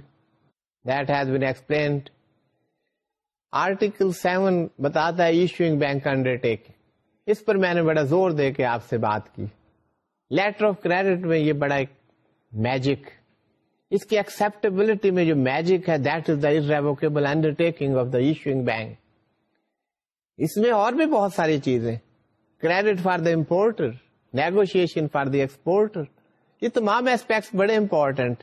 that has been explained article seven بتاتا ہے ایشوئنگ بینک کا انڈرٹیک اس پر میں نے بڑا زور دے کے آپ سے بات کی لیٹر آف کریڈٹ میں یہ بڑا ایک میجک اس کی ایکسپٹیبلٹی میں جو میجک ہے that is the revocable undertaking of the issuing bank اس میں اور بھی بہت ساری چیزیں credit for the importer negotiation for the exporter یہ تمام اسپیکٹس بڑے امپورٹنٹ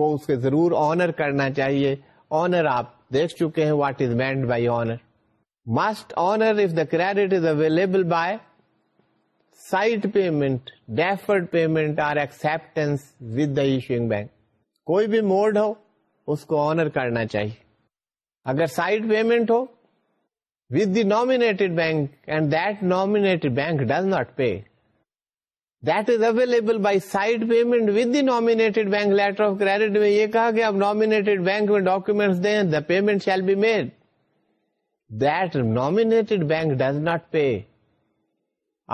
کو اس کے ضرور آنر کرنا چاہیے آنر آپ دیکھ چکے ہیں what is meant by honour must honour if the credit is available by sight payment deferred payment or acceptance with the issuing bank کوئی بھی موڈ ہو اس کو آنر کرنا چاہیے اگر sight payment who with bank bank and nominated bank does not pay دویلبل by sight payment with the named bank letter of credit میں یہ کہا کہ آپ نام بینک میں documents they the payment shall be made the named bank does not pay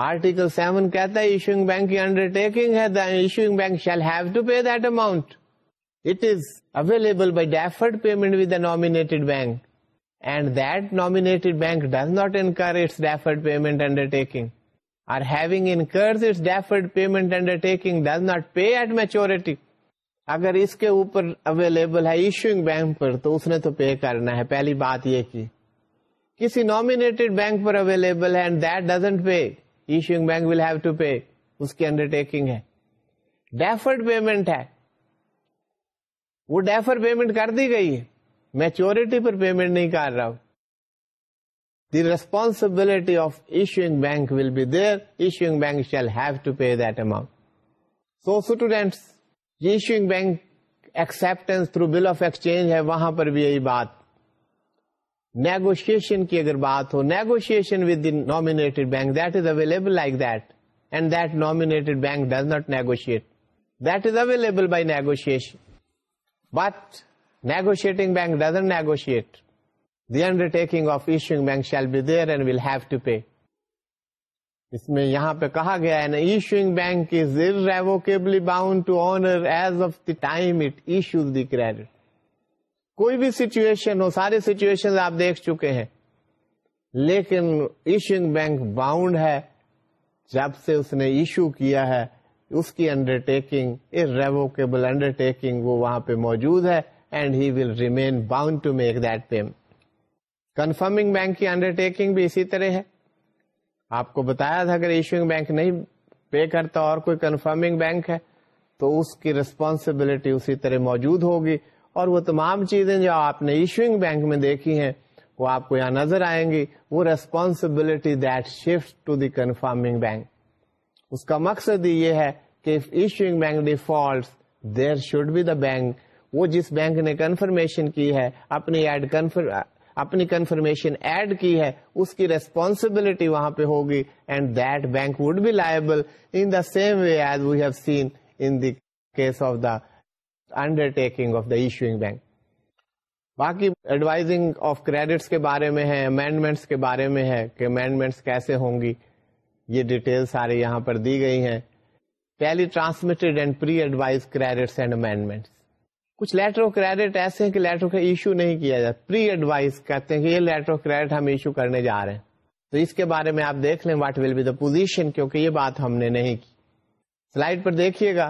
article seven کہتا ہے named bank and that named bank does not in its payment or having incurred its deferred payment undertaking does not pay at maturity اگر اس کے اوپر اویلیبل ہے ایشوئنگ بینک پر تو اس نے تو پے کرنا ہے پہلی بات یہ کی کسی نامنیٹڈ بینک پر اویلیبل ہے and that doesn't pay issuing bank will have to pay اس کی انڈرٹیکنگ ہے ڈیفرڈ پیمنٹ ہے وہ ڈیفر پیمنٹ کر دی گئی ہے میچورٹی پر پیمنٹ نہیں کر رہا ہوں the responsibility of bank will bag bank shall ہیٹوڈینٹو bank acceptance through bill of exchange ہے وہاں پر بھی یہی بات نیگوشیشن کی اگر بات ہو negotiation with the named bank that is available like that and that nominated bank does not negotiate that is available by negotiation but negotiating bank doesn't negotiate the of of bank shall be there and will have to pay اس میں یہاں پہ کہا گیا ہے نا issuing bank is irrevocably bound to honour as of the time it issue the credit کوئی بھی سچویشن ہو سارے سچویشن آپ دیکھ چکے ہیں لیکن ایشوئنگ بینک باؤنڈ ہے جب سے اس نے ایشو کیا ہے اس کی undertaking taking revocable undertaking وہاں پہ موجود ہے and he will remain bound to make that payment confirming bank کی انڈر ٹیکنگ بھی اسی طرح ہے آپ کو بتایا تھا اگر ایشوئنگ بینک نہیں پے کرتا اور کوئی کنفرمنگ بینک ہے تو اس کی ریسپانسبلٹی اسی طرح موجود ہوگی اور وہ تمام چیزیں جو آپ نے ایشوئنگ بینک میں دیکھی ہیں وہ آپ کو یہاں نظر آئیں گی وہ responsibility that shift to the confirming bank اس کا مقصد یہ ہے کہ issuing bank default there should be the bank وہ جس بینک نے کنفرمیشن کی ہے اپنی ایڈ اپنی کنفرمیشن ایڈ کی ہے اس کی ریسپانسبلٹی وہاں پہ ہوگی and that bank would be liable in the same way as we have seen in case of the undertaking of the issuing bank باقی ایڈوائزنگ آف کریڈٹس کے بارے میں ہے امینڈمنٹس کے بارے میں ہے کہ امینڈمنٹس کیسے ہوں گی یہ ڈیٹیل سارے یہاں پر دی گئی ہیں پہلی transmitted and pre advise credits and amendments کچھ لیٹر آف کریڈٹ ایسے ہیں کہ لیٹر کا ایشو نہیں کیا جاتا پری ایڈوائز کہتے ہیں کہ یہ لیٹر آف کریڈٹ ہم ایشو کرنے جا رہے ہیں تو اس کے بارے میں آپ دیکھ لیں what will be the position کیونکہ یہ بات ہم نے نہیں کی سلائڈ پر دیکھیے گا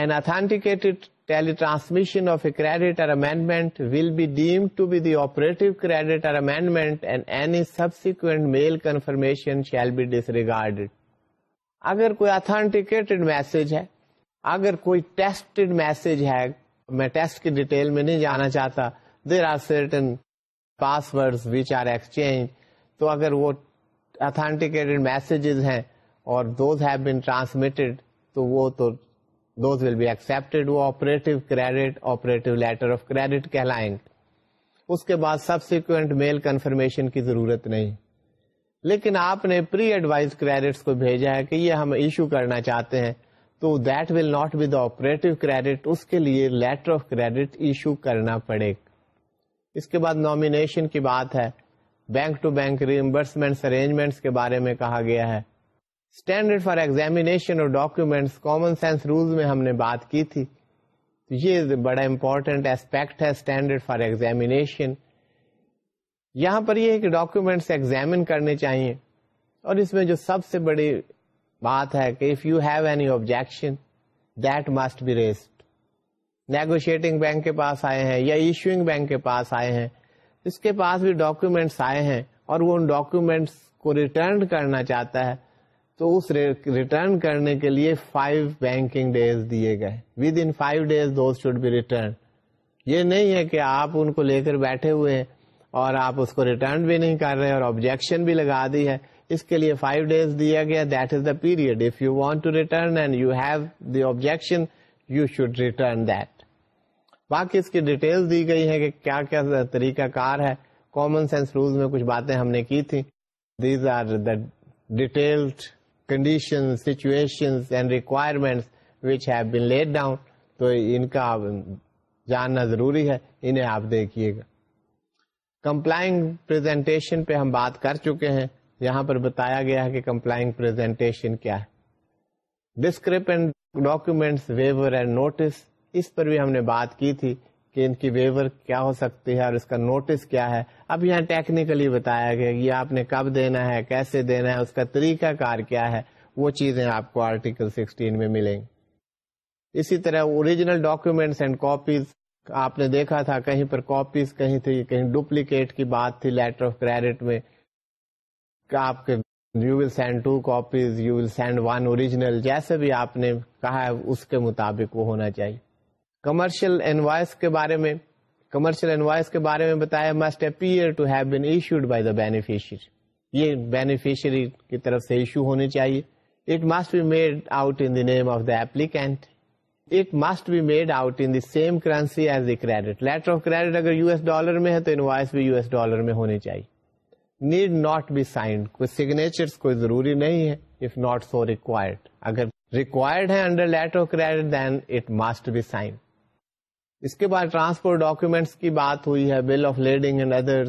an authenticated teletransmission of a credit اور amendment will be deemed to be the operative credit اور amendment and any subsequent mail confirmation shall be disregarded اگر کوئی اتھینٹیکیٹڈ میسج ہے اگر کوئی ٹیسٹڈ میسج ہے میں ٹیسٹ کی ڈیٹیل میں نہیں جانا چاہتا there are certain password which are exchange تو اگر وہ اتھینٹیکیٹڈ ہیں اور دوز ہیو بین ٹرانسمیٹڈ تو وہ تو دوز ول بی وہ operative operative credit letter of credit کہلائیں گے اس کے بعد سب سیکوینٹ میل کنفرمیشن کی ضرورت نہیں لیکن آپ نے پری ایڈوائز کریڈٹس کو بھیجا ہے کہ یہ ہم ایشو کرنا چاہتے ہیں تو that will not be the operative credit اس کے لیے لیٹر آف کریڈٹ ایشو کرنا پڑے اس کے بعد کی بات ہے bank to bank reimbursement arrangements کے بارے میں کہا گیا ہے اسٹینڈرڈ فار ایگزامیشن اور ڈاکیومینٹس کامن سینس رولس میں ہم نے بات کی تھی یہ بڑا امپورٹینٹ ایسپیکٹ ہے اسٹینڈرڈ فار ایگزامیشن یہاں پر یہ ہے کہ ڈاکیومینٹس ایگزامن کرنے چاہیے اور اس میں جو سب سے بڑی بات ہے کہ if you have any objection that must be raised negotiating bank کے پاس آئے ہیں یا ایشوئنگ بینک کے پاس آئے ہیں اس کے پاس بھی ڈاکیومینٹس آئے ہیں اور وہ ان ڈاکومینٹس کو ریٹرن کرنا چاہتا ہے تو اس ریٹرن کرنے کے لیے فائیو بینکنگ ڈیز دیے گئے within five days those should be return یہ نہیں ہے کہ آپ ان کو لے کر بیٹھے ہوئے ہیں اور آپ اس کو ریٹرن بھی نہیں کر رہے اور آبجیکشن بھی لگا دی ہے اس کے لیے فائیو ڈیز دیا گیا that is the period if you want to return and you have the objection you should return that باقی اس کی ڈیٹیل دی گئی ہے کہ کیا کیا طریقہ کار ہے کامن سینس رولس میں کچھ باتیں ہم نے کی تھی these are the detailed condition situation and requirement which have been laid down تو ان کا جاننا ضروری ہے انہیں آپ دیکھیے گا کمپلائنگ پریزنٹیشن پہ ہم بات کر چکے ہیں یہاں پر بتایا گیا کہ کمپلائنگ کیا پر ڈاکومینٹس ڈاکیومینٹس اینڈ نوٹس اس پر بھی ہم نے بات کی تھی کہ ان کی ویور کیا ہو سکتی ہے اور اس کا نوٹس کیا ہے اب یہاں ٹیکنیکلی بتایا گیا آپ نے کب دینا ہے کیسے دینا ہے اس کا طریقہ کار کیا ہے وہ چیزیں آپ کو آرٹیکل سکسٹین میں ملیں گی اسی طرح اوریجنل ڈاکیومینٹس اینڈ کاپیز آپ نے دیکھا تھا کہیں پر کاپیز کہیں تھی کہیں ڈپلیکیٹ کی بات تھی لیٹر آف کریڈٹ میں آپ کے you will send two copies you will send one original جیسے بھی آپ نے کہا ہے اس کے مطابق وہ ہونا چاہیے کمرشل انوائس کے بارے میں کمرشل انوائس کے بارے میں بتایا must appear to have been issued by the beneficiary یہ بینیفیشری کی طرف سے ایشو ہونی چاہیے it must be made out in the name of the applicant it must be made out in the same currency as the credit letter of credit اگر یو ایس ڈالر میں ہے تو انوائس بھی یو ایس ڈالر میں ہونی چاہیے نیڈ ناٹ بی سائنڈ کوئی سیگنیچر کوئی ضروری نہیں ہے اف ناٹ سو ریکوائرڈ اگر ریکوائرڈ ہے under letter of credit then it must be sign اس کے بعد ٹرانسپورٹ ڈاکیومینٹس کی بات ہوئی ہے bill of lading and other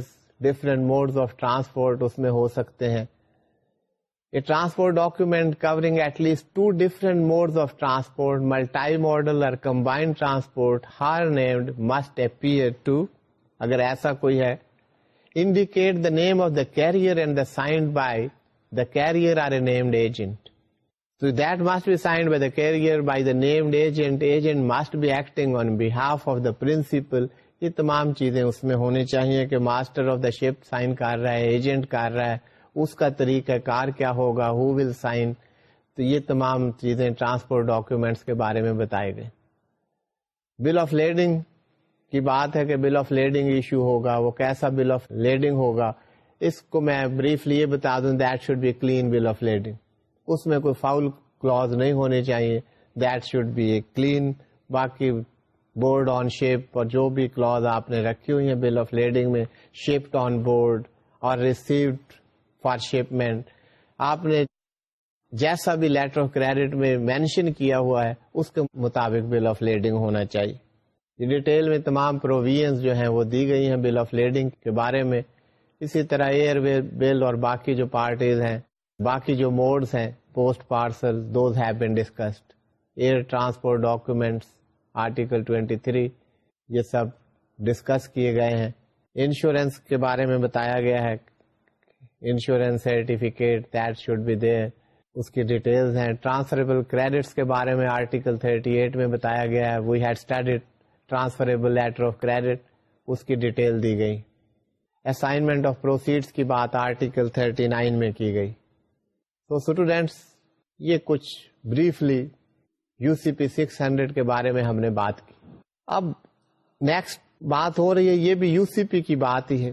different modes of transport اس میں ہو سکتے ہیں یہ transport document cover at least two different mode of transport multimodal اور combined transport however named must اپ اگر ایسا کوئی ہے indicate the name of the carrier and the signed by the carrier are a named agent. So that must be signed by the carrier by the named agent. Agent must be acting on behalf of the principal. یہ تمام چیزیں اس میں ہونے چاہیے کہ master of the ship sign کر رہا ہے ایجنٹ کر رہا ہے اس کا طریقہ کار کیا ہوگا ہو ول سائن تو یہ تمام چیزیں ٹرانسپورٹ ڈاکومینٹس کے بارے میں بتائے گئے بل آف لیڈنگ کی بات ہے کہ بل آف لیڈنگ ایشو ہوگا وہ کیسا بل آف لیڈنگ ہوگا اس کو میں بریفلی یہ بتا دوں that should be clean bill of lading اس میں کوئی فاؤل کلوز نہیں ہونے چاہیے that should be a clean باقی بورڈ آن شیپ اور جو بھی کلوز آپ نے رکھی ہوئی ہیں بل آف لیڈنگ میں شیپڈ آن بورڈ اور ریسیوڈ فار شیپمنٹ آپ نے جیسا بھی لیٹر آف کریڈٹ میں مینشن کیا ہوا ہے اس کے مطابق بل آف لیڈنگ ہونا چاہیے ڈیٹیل میں تمام پروویژنس جو ہیں وہ دی گئی ہیں بل آف لیڈنگ کے بارے میں اسی طرح ایئر وے بل اور باقی جو پارٹیز ہیں باقی جو موڈز ہیں post parcel those have discussed air transport article یہ سب ڈسکس کیے گئے ہیں انشورنس کے بارے میں بتایا گیا ہے insurance certificate that should be اس کی ڈیٹیلز ہیں ٹرانسفریبل کریڈٹس کے بارے میں آرٹیکل تھرٹی ایٹ میں بتایا گیا ہے we had transferable letter of credit اس کی ڈیٹیل دی گئی اسائنمنٹ آف پروسیڈ کی بات آرٹیکل 39 میں کی گئی تو اسٹوڈینٹس یہ کچھ briefly U C P six hundred کے بارے میں ہم نے بات کی اب نیکسٹ بات ہو رہی ہے یہ بھی یو سی پی کی بات ہی ہے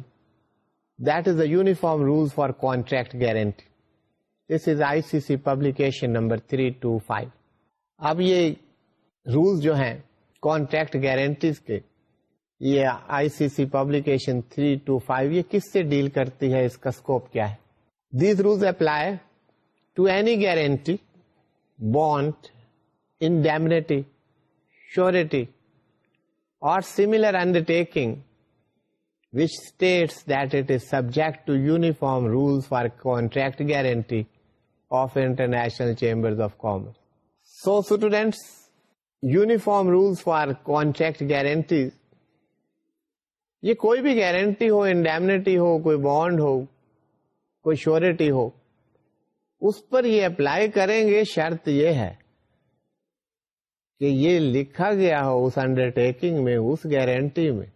that is a uniform rule for contract guarantee this is I C C publication number three two five اب یہ رولس جو ہیں کانٹریکٹ گارنٹیز کے یہ I C C publication three two five یہ کس سے ڈیل کرتی ہے اس کا اسکوپ کیا ہے these rule apply to any guarantee bond indemnity اور similar undertaking which state that it is subject to uniform rules for contract guarantee of international chamber of commerce so students uniform rules for contract guarantees یہ کوئی بھی گارنٹی ہو انڈیمنیٹی ہو کوئی بانڈ ہو کوئی شیورٹی ہو اس پر یہ اپلائی کریں گے شرط یہ ہے کہ یہ لکھا گیا ہو اس انڈر ٹیکنگ میں اس گارنٹی میں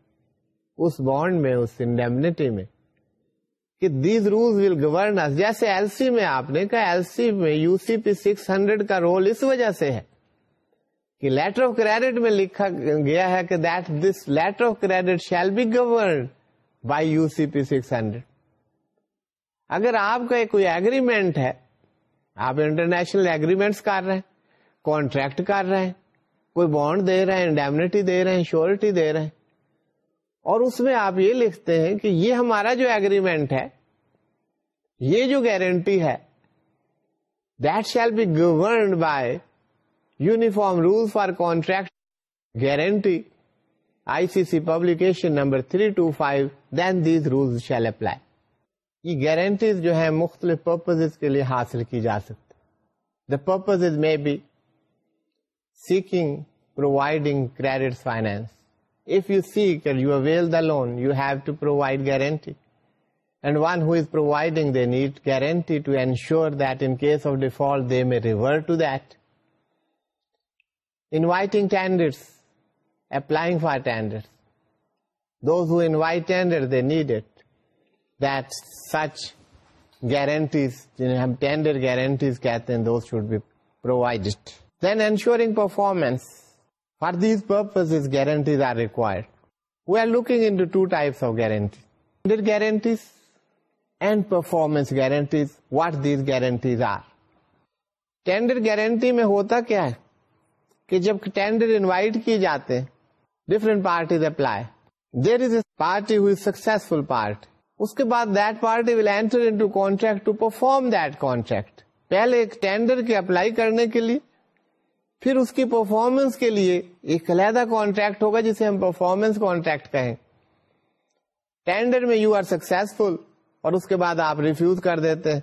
اس بانڈ میں اس انڈیمنیٹی میں کہ دیز رول ول گورنس جیسے ایل سی میں آپ نے کہا ایل سی میں U C P six hundred کا رول اس وجہ سے ہے کہ لیٹر آف کریڈٹ میں لکھا گیا ہے کہ that this letter of credit shall be governed by U C P six hundred اگر آپ کا کوئی ایگریمنٹ ہے آپ انٹرنیشنل ایگریمنٹس کر رہے ہیں کانٹریکٹ کر رہے ہیں کوئی بانڈ دے رہے ہیں ڈیمنیٹی دے رہے ہیں شیورٹی دے رہے ہیں اور اس میں آپ یہ لکھتے ہیں کہ یہ ہمارا جو ایگریمنٹ ہے یہ جو گارنٹی ہے that shall be governed by uniform rule for contract guarantee I C C publication number three two five then these rule shall apply یہ گارنٹیز جو ہیں مختلف پرپز کے لیے حاصل کی جا سکتی the purpose is may be seeking providing credit finance if you seek you avail the loan you have to provide guarantee And one who is providing, they need guarantee to ensure that in case of default, they may revert to that. انوائنگس اپلائنگ فار ٹینڈ دوز ہوتے ہیں ہوتا کیا ہے کہ جب ٹینڈر انوائٹ کیے جاتے ہیں different parties apply there is a party ہوئی سکسفل پارٹ اس کے بعد that party will enter into contract to perform that contract پہلے ایک ٹینڈر کے اپلائی کرنے کے لیے پھر اس کی پرفارمنس کے لیے ایک علیحدہ کانٹریکٹ ہوگا جسے ہم پرفارمنس کانٹریکٹ کہیں ٹینڈر میں یو آر سکسفل اور اس کے بعد آپ ریفیوز کر دیتے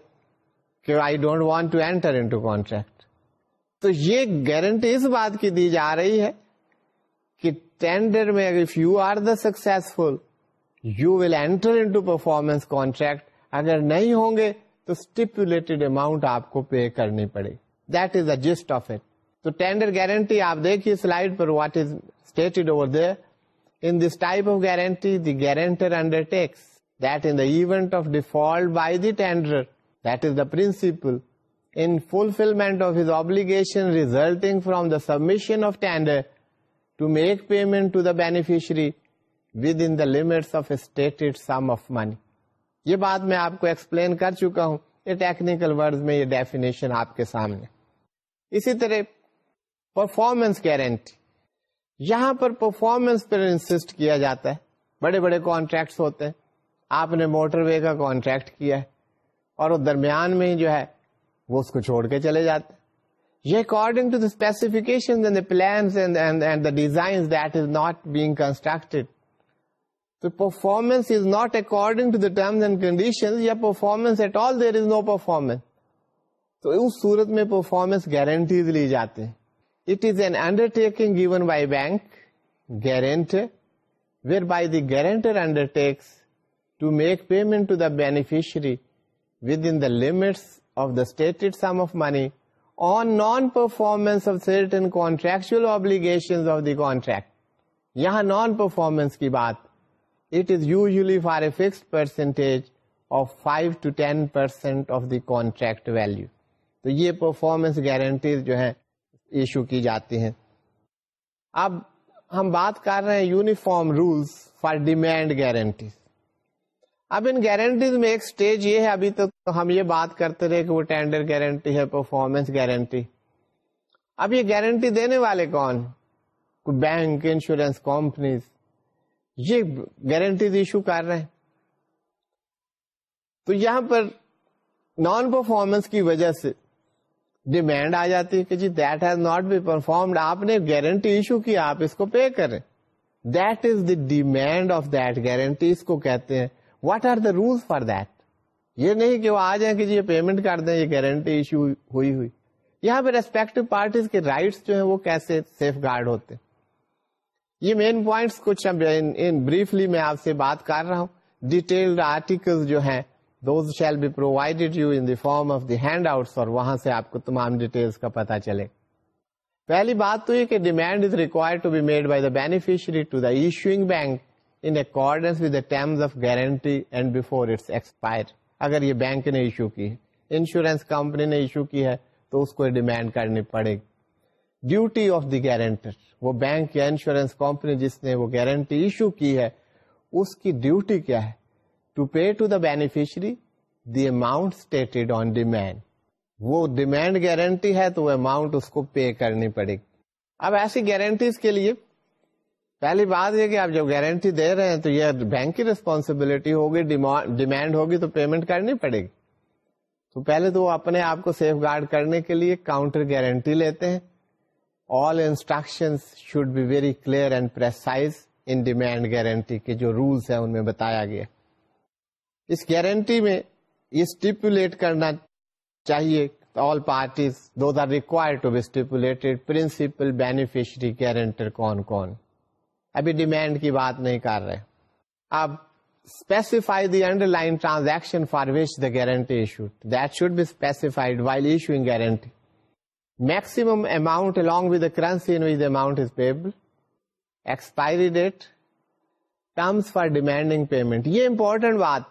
کہ I don't want to enter into contract تو یہ گارنٹی اس بات کی دی جا رہی ہے کہ ٹینڈر میں successful you will enter into performance contract اگر نہیں ہوں گے تو اسٹیپولیٹڈ اماؤنٹ آپ کو پے کرنی پڑے that is just of it تو ٹینڈر گارنٹی آپ دیکھیے slide per what is stated over in this type of guarantee the guarantor undertakes that in event of default by the tender that is the principal in fulfillment of his obligation resulting from the submission of tender to make payment to the beneficiary within the limits of a stated sum of money. یہ بات میں آپ کو ایکسپلین کر چکا ہوں یہ ٹیکنیکل ورڈ میں یہ ڈیفینیشن آپ کے سامنے اسی طرح پرفارمنس گارنٹی یہاں پر پرفارمنس پر انسٹ کیا جاتا ہے بڑے بڑے کانٹریکٹس ہوتے ہیں آپ نے موٹر وے کا کانٹریکٹ کیا ہے اور درمیان میں جو ہے وہ اس کو چھوڑ کے چلے جاتے ہیں یہ according to the specification plans and the design that is not being constructed تو performance is not according to the terms and condition یا performance at all there is no performance تو اس صورت میں پرفارمنس گارنٹیز لی جاتے ہیں it is an undertaking given by bank guarantor whereby the guarantor undertakes to make payment to the beneficiary within the limits non performance کی بات it is usually for a fix percentage of five to ten percent of the contract value تو یہ پرفارمنس گارنٹیز جو ہیں ایشو کی جاتی ہیں اب ہم بات کر رہے ہیں uniform rules for demand guarantees اب ان گارنٹیز میں ایک سٹیج یہ ہے ابھی تو ہم یہ بات کرتے رہے کہ وہ ٹینڈر گارنٹی ہے پرفارمنس گارنٹی اب یہ گارنٹی دینے والے کون بینک انشورنس کمپنیز یہ گارنٹیز ایشو کر رہے ہیں تو یہاں پر نان پرفارمنس کی وجہ سے ڈیمینڈ آ جاتی ہے کہ جی that has not be performed آپ نے گارنٹی ایشو کی آپ اس کو پے کریں that is the demand of that guarantee اس کو کہتے ہیں what are the rule for that یہ نہیں کہ وہ آ جائیں کہ جی یہ پیمنٹ کر دیں یہ گارنٹی ایشو ہوئی ہوئی یہاں پہ ریسپیکٹ پارٹیز کے رائٹس جو ہیں وہ کیسے سیف گارڈ ہوتے یہ مین پوائنٹس کچھ بریفلی میں آپ سے بات کر رہا ہوں ڈیٹیلڈ آرٹیکل جو ہیں ہے form of the hand out اور وہاں سے آپ کو تمام ڈیٹیل کا پتا چلے پہلی بات تو یہ کہ demand is require to be made by the to the issuing bank اگر یہ بینک نے ایشو کی ہے انشورینس کمپنی نے ایشو کی ہے تو اس کو ڈیمانڈ کرنی پڑے گی ڈیوٹی آف دی گارنٹر وہ بینک یا انشورینس کمپنی جس نے وہ گارنٹی ایشو کی ہے اس کی ڈیوٹی کیا ہے to pay to the beneficiary the amount on demand وہ ڈیمانڈ گارنٹی ہے تو وہ اماؤنٹ اس کو پے کرنی پڑے گی اب ایسی گارنٹیز کے لیے پہلی بات یہ کہ آپ جب گارنٹی دے رہے ہیں تو یہ بینک کی ریسپانسبلٹی ہوگی ڈیمانڈ ہوگی تو پیمنٹ کرنی پڑے گی تو پہلے تو وہ اپنے آپ کو سیف گارڈ کرنے کے لیے کاؤنٹر گارنٹی لیتے ہیں all instruction should be very clear and precise in demand guarantee کے جو رولس ہیں ان میں بتایا گیا اس گارنٹی میں یہ اسٹیپولیٹ کرنا چاہیے all parties those are require to be principal beneficiary guarantor کون کون ابھی ڈیمینڈ کی بات نہیں کر رہے اب specify the underlying transaction for which the guarantee that should be specified while issuing guarantee maximum amount along with currency expiry date terms for demanding payment یہ امپورٹینٹ بات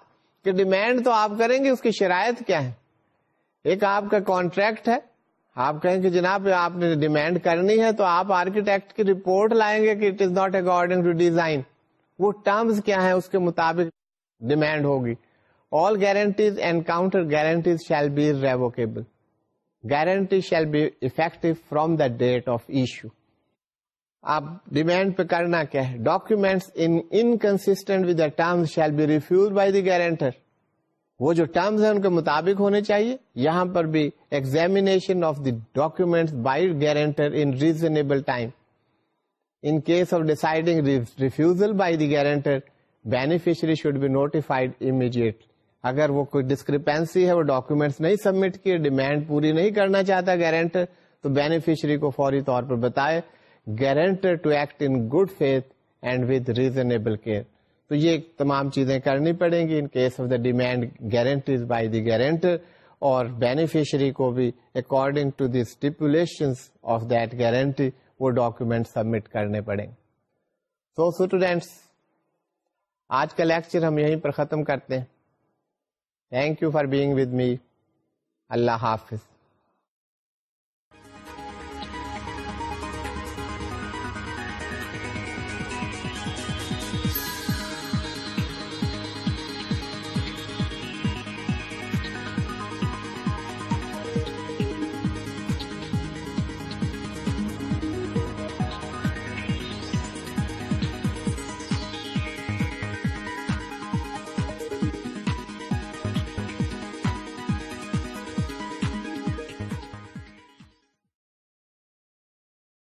کہ ڈیمینڈ تو آپ کریں گے اس کی شرائط کیا ہے ایک آپ کا کانٹریکٹ ہے آپ کہیں کہ جناب آپ نے ڈیمانڈ کرنی ہے تو آپ آرکیٹیکٹ کی رپورٹ لائیں گے کہ it is not according to design وہ ٹرمز کیا ہیں اس کے مطابق ڈیمانڈ ہوگی all guarantees and counter guarantees shall be revocable guarantee shall be effect from the date of issue آپ ڈیمانڈ پہ کرنا کیا ہے documents with the terms shall be refuse by the guarantor وہ جو ٹرمز ہیں ان کے مطابق ہونے چاہیے یہاں پر بھی examination of the documents by in reasonable time in case of deciding refusal by the guarantor beneficiary should be notified immediate اگر وہ کوئی ڈسکریپینسی ہے وہ ڈاکیومینٹس نہیں سبمٹ کیے ڈیمانڈ پوری نہیں کرنا چاہتا گارنٹر تو بینیفیشری کو فوری طور پر بتائے guarantor to act in good faith and with reasonable care تو یہ تمام چیزیں کرنی پڑیں گی in case of the demand guarantees by the guarantor اور بینیفیشری کو بھی according to the stipulation of that guarantee وہ ڈاکومینٹ سبمٹ کرنے پڑیں گے so, اسٹوڈینٹس آج کا لیکچر ہم یہیں پر ختم کرتے ہیں thank you for being with me اللہ حافظ